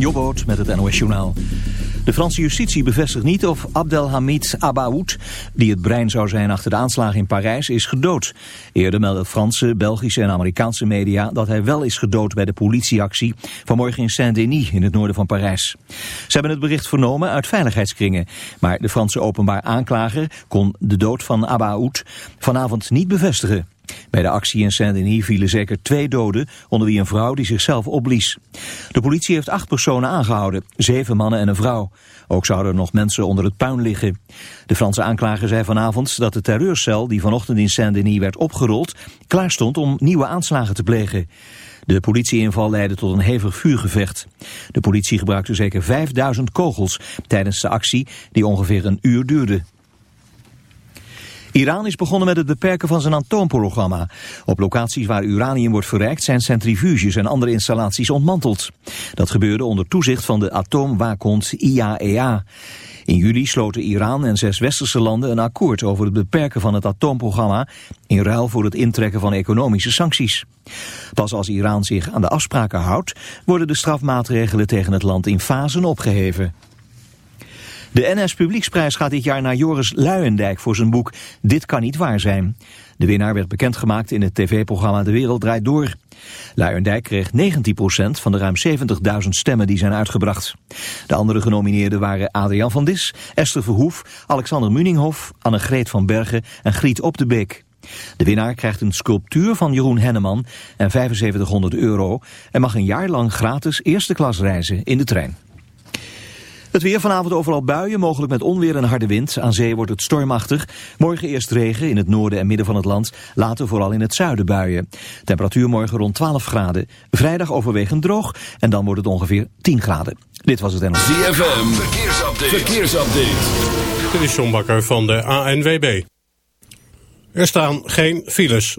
Jobboot met het NOS Journaal. De Franse justitie bevestigt niet of Abdelhamid Abaoud, die het brein zou zijn achter de aanslagen in Parijs, is gedood. Eerder melden Franse, Belgische en Amerikaanse media dat hij wel is gedood bij de politieactie vanmorgen in Saint-Denis in het noorden van Parijs. Ze hebben het bericht vernomen uit veiligheidskringen, maar de Franse openbaar aanklager kon de dood van Abaoud vanavond niet bevestigen. Bij de actie in Saint-Denis vielen zeker twee doden, onder wie een vrouw die zichzelf opblies. De politie heeft acht personen aangehouden, zeven mannen en een vrouw. Ook zouden er nog mensen onder het puin liggen. De Franse aanklager zei vanavond dat de terreurcel die vanochtend in Saint-Denis werd opgerold, klaar stond om nieuwe aanslagen te plegen. De politieinval leidde tot een hevig vuurgevecht. De politie gebruikte zeker 5000 kogels tijdens de actie die ongeveer een uur duurde. Iran is begonnen met het beperken van zijn atoomprogramma. Op locaties waar uranium wordt verrijkt zijn centrifuges en andere installaties ontmanteld. Dat gebeurde onder toezicht van de atoomwaakhond IAEA. In juli sloten Iran en zes westerse landen een akkoord over het beperken van het atoomprogramma in ruil voor het intrekken van economische sancties. Pas als Iran zich aan de afspraken houdt, worden de strafmaatregelen tegen het land in fasen opgeheven. De NS Publieksprijs gaat dit jaar naar Joris Luijendijk voor zijn boek Dit kan niet waar zijn. De winnaar werd bekendgemaakt in het tv-programma De Wereld Draait Door. Luijendijk kreeg 19% van de ruim 70.000 stemmen die zijn uitgebracht. De andere genomineerden waren Adriaan van Dis, Esther Verhoef, Alexander Muninghoff, Annegreet van Bergen en Griet Op de Beek. De winnaar krijgt een sculptuur van Jeroen Henneman en 7500 euro... en mag een jaar lang gratis eerste klas reizen in de trein. Het weer vanavond overal buien, mogelijk met onweer en harde wind. Aan zee wordt het stormachtig. Morgen eerst regen in het noorden en midden van het land. Later vooral in het zuiden buien. Temperatuur morgen rond 12 graden. Vrijdag overwegend droog en dan wordt het ongeveer 10 graden. Dit was het NLV. ZFM, verkeersupdate. verkeersupdate. Dit is John Bakker van de ANWB. Er staan geen files.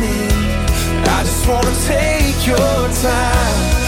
I just wanna take your time.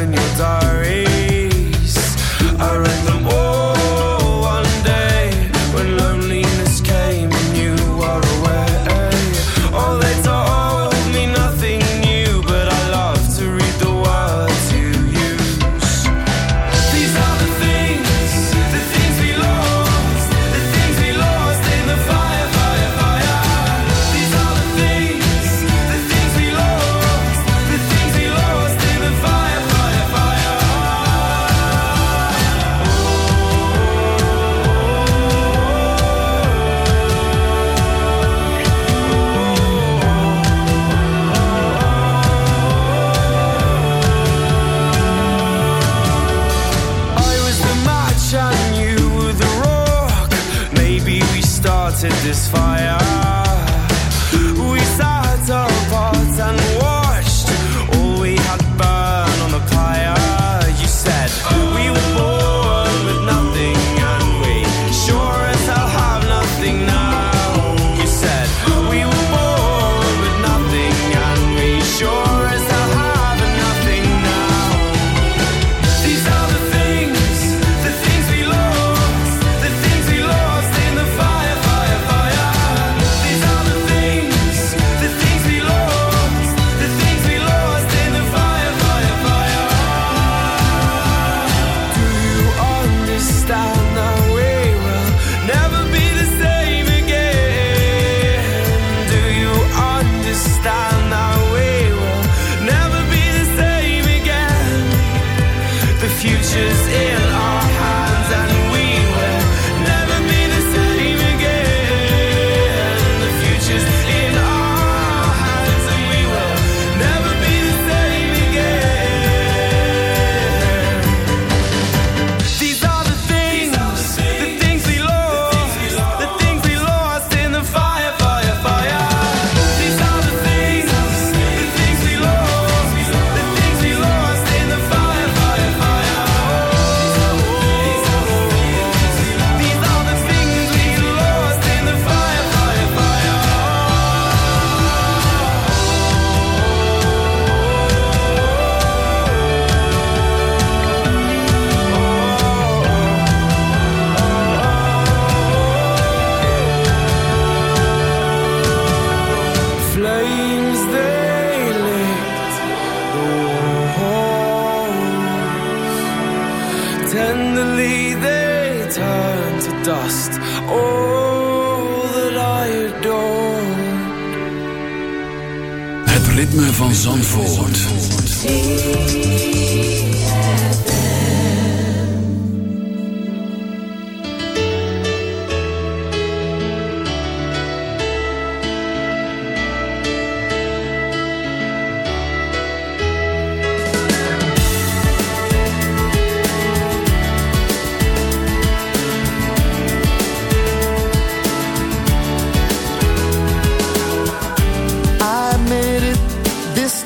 in your diary.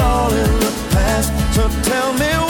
All in the past. So tell me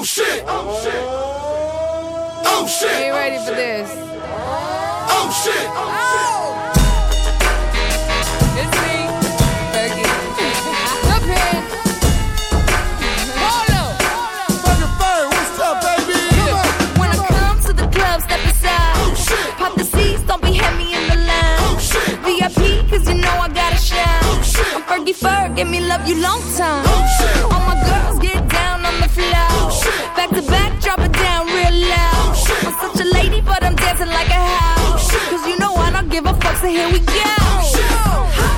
Oh shit! Oh shit! Oh shit! Are you ready oh, for this? Oh, oh, oh shit! It's me, Fergie. Up here. Polo. What's up, baby? When I come to the club, step aside. Oh shit! Pop the seats, don't be heavy in the line. VIP, cause you know I gotta shine. I'm Fergie Ferg, give me love you long time. Oh, All my girls get down on the floor. Back to back, drop it down real loud. I'm such a lady, but I'm dancing like a house. Cause you know I don't give a fuck, so here we go.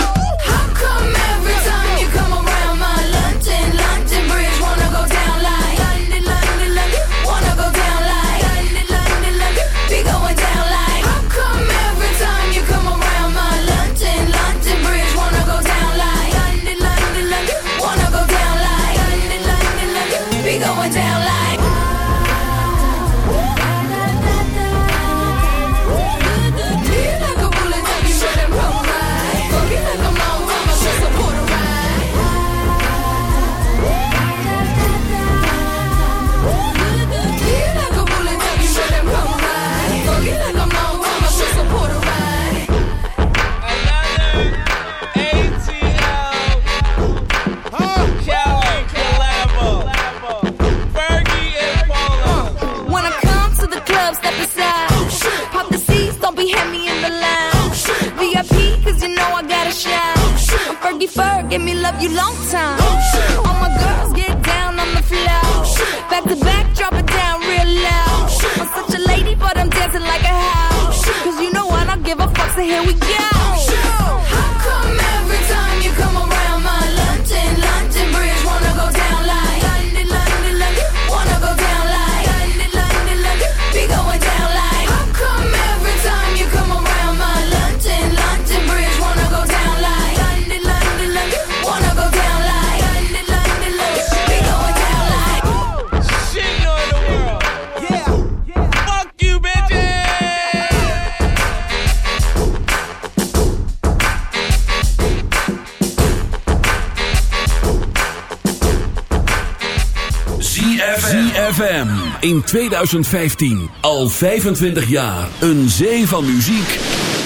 in 2015. Al 25 jaar. Een zee van muziek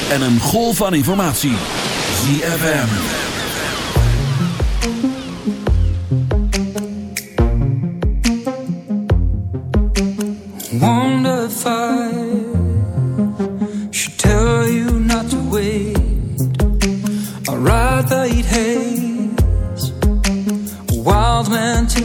en een golf van informatie. ZFM. Wonder if I should tell you not to wait. I'd rather eat haze. A wild man to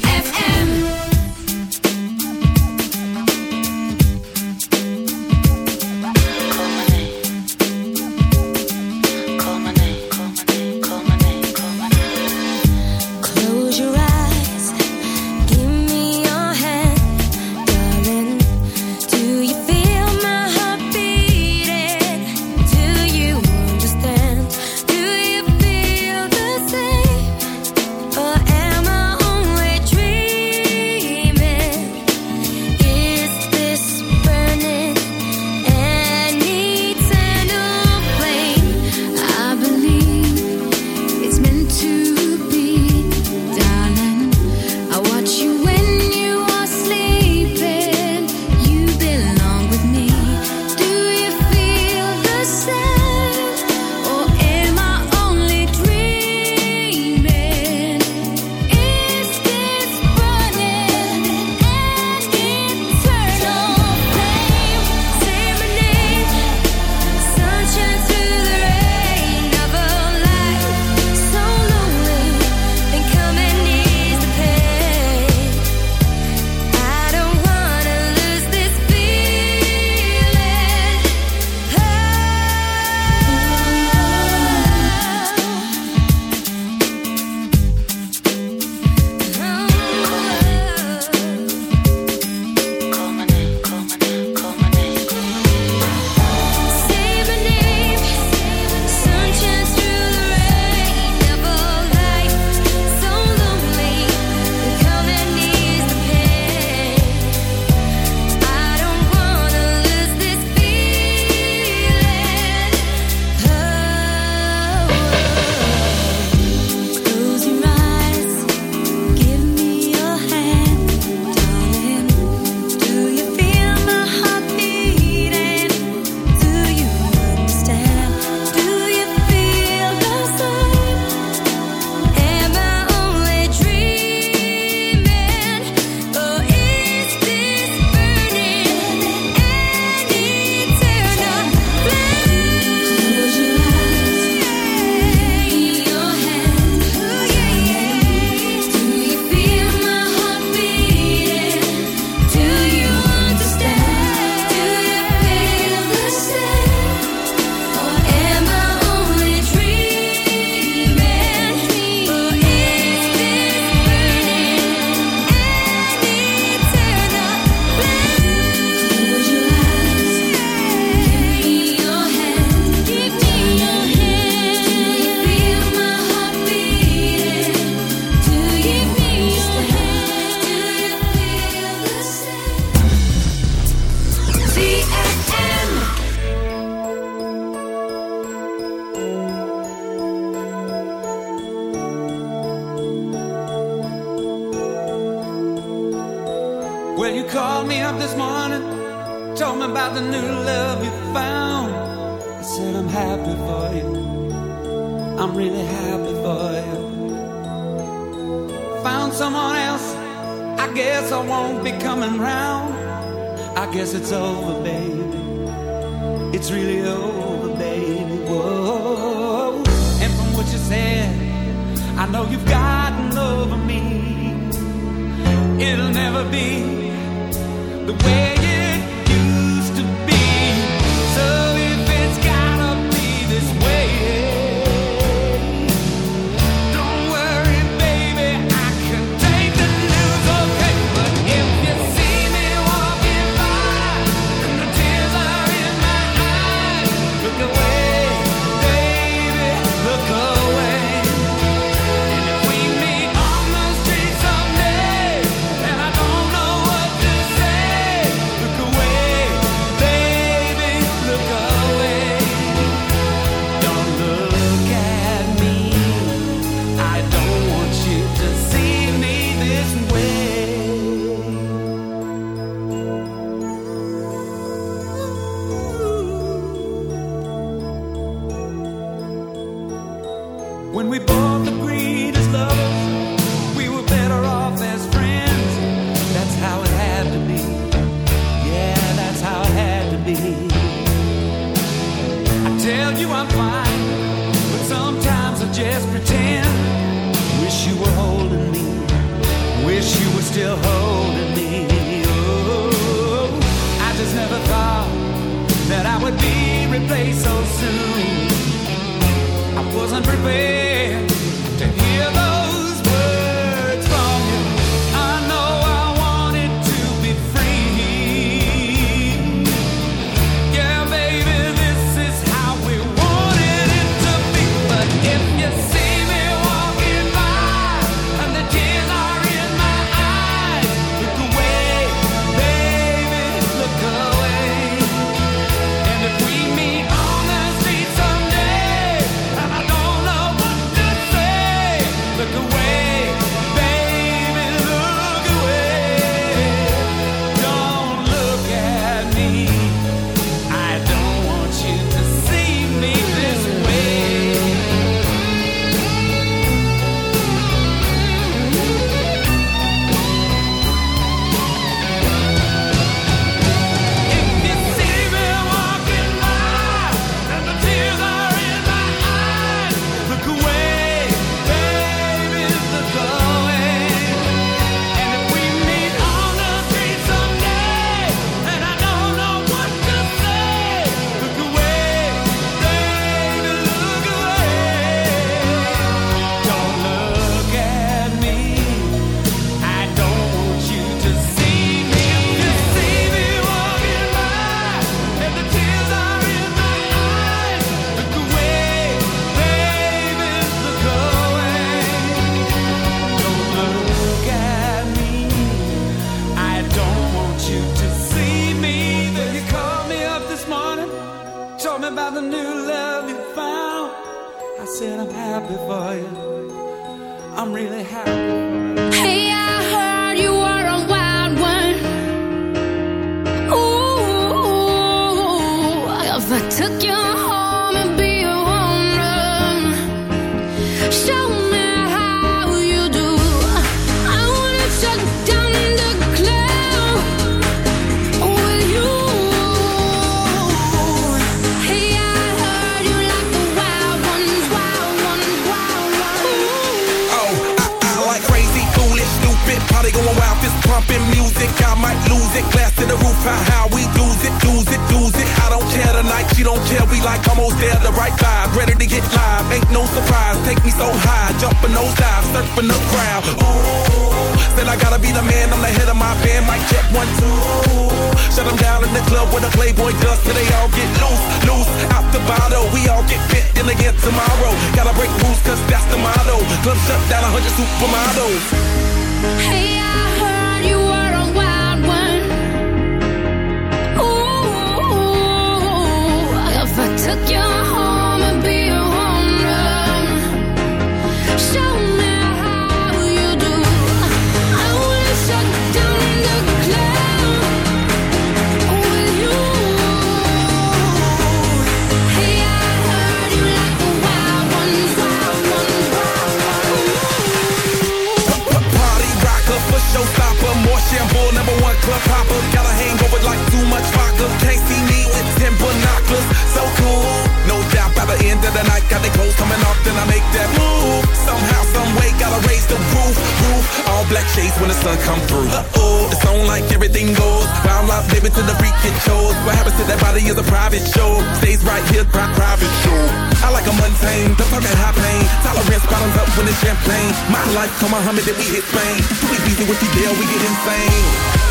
Muhammad, then we hit Spain. Too easy with you, deal. we get insane.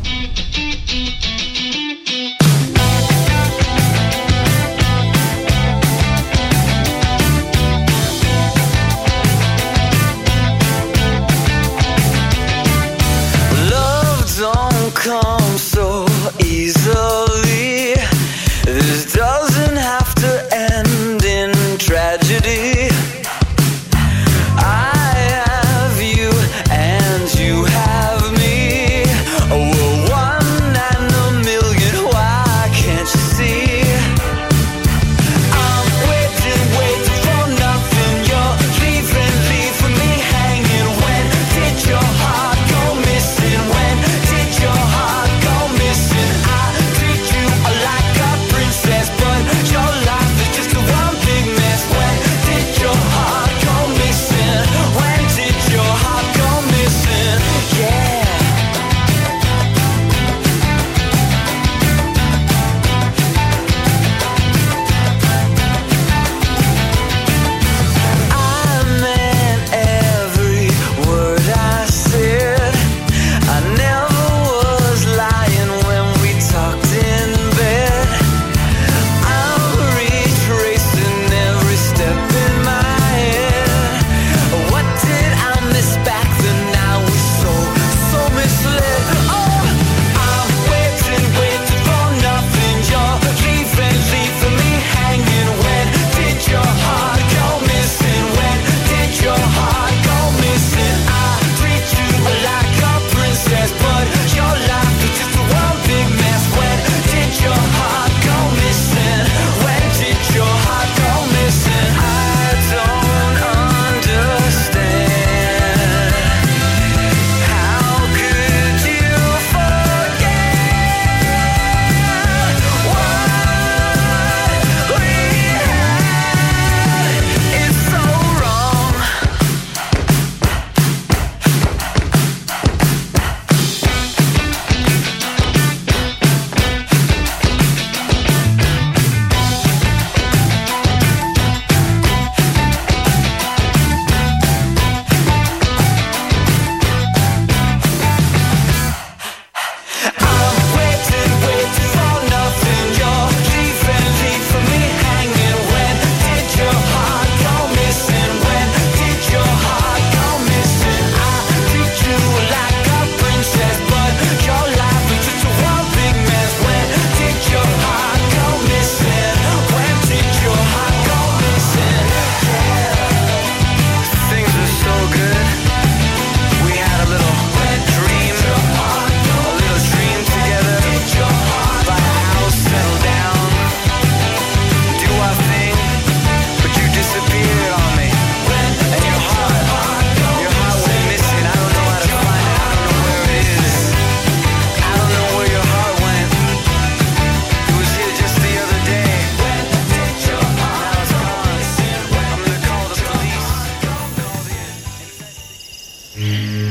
Música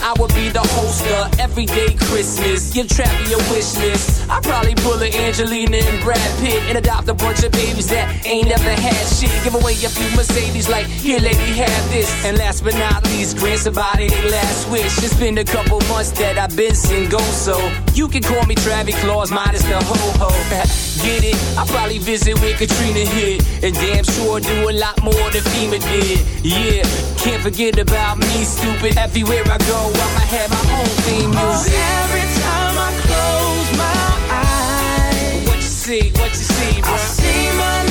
I would be the host of Everyday Christmas. Give Travie a wish list. I'd probably pull a Angelina and Brad Pitt and adopt a bunch of babies that ain't never had shit. Give away a few Mercedes, like, here, lady, have this. And last but not least, grant somebody their last wish. It's been a couple months that I've been single, so you can call me Travie Claus, minus the ho ho. Get it? I probably visit with Katrina hit, and damn sure do a lot more than FEMA did. Yeah, can't forget about me, stupid. Everywhere I go, I'ma have my own theme music. Oh, every time I close my eyes, what you see, what you see, bro? I see my